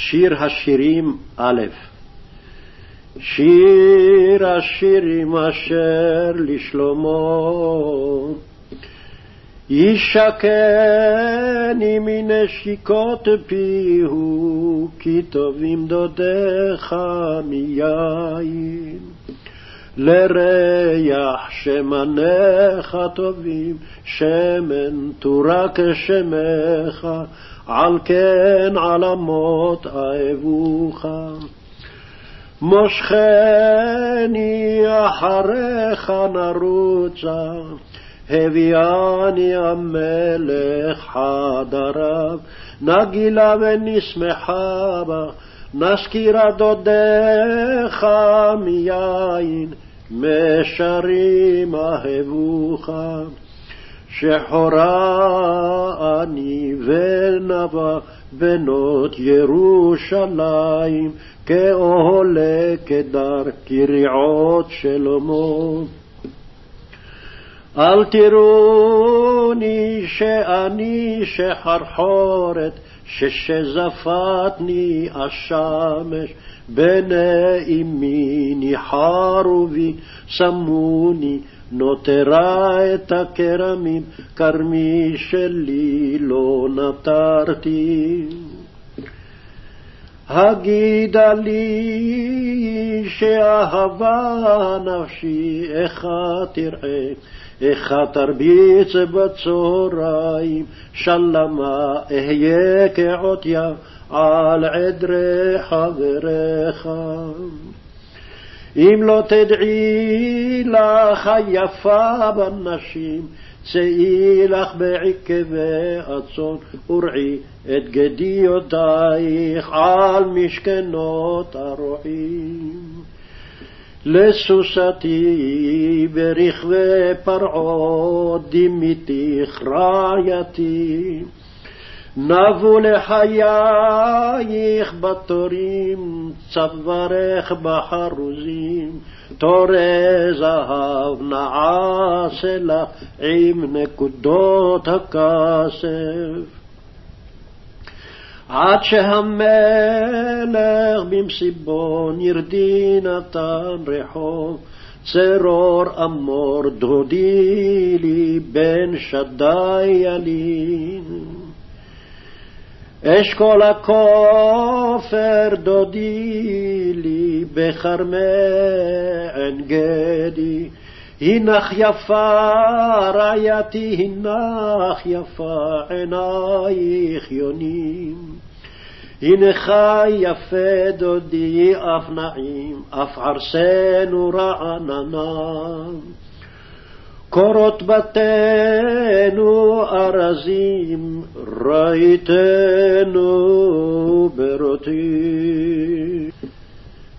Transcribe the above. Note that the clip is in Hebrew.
שיר השירים א' שיר השירים אשר לשלמה. ישקני מנשיקות פיהו כי טובים דודיך מיין לריח שמניך טובים שמן תורק שמך על כן עלמות אהבוך. מושכני אחריך נרוצה, הביאני המלך חדריו, נגילה ונשמחה בה, נזכירה דודיך מיין, משרים אהבוך. שחורה אני ונבה בנות ירושלים, כאוהלה כדר קריעות שלמה. אל תראוני שאני שחרחורת, ששזפתני השמש, בני אמי ניחרו בי, שמוני נותרה את הכרמים, כרמי שלי לא נטרתי. הגידה לי שאהבה נפשי, איך תראה, איך תרביץ בצהריים, שלמה אהיה כעוטיה על עדרי חבריך. אם לא תדעי לך היפה בנשים, צאי לך בעקבי הצאן ורעי את גדיותייך על משכנות הרועים. לסוסתי ברכבי פרעות דימיתיך רעייתי נבו לחייך בתורים, צווארך בחרוזים, תורי זהב נעשה לך עם נקודות הכסף. עד שהמלך במסיבון ירדי נתן רחוב, צרור אמור דודי לי בן שדי ילין. אשכול הכופר דודי לי בכרמי עין גדי, הנך יפה רעייתי, הנך יפה עינייך יונים. הנך יפה דודי אף נעים, אף ערסנו רעננה. קורות בתינו ארזים, ראיתנו ברוטים.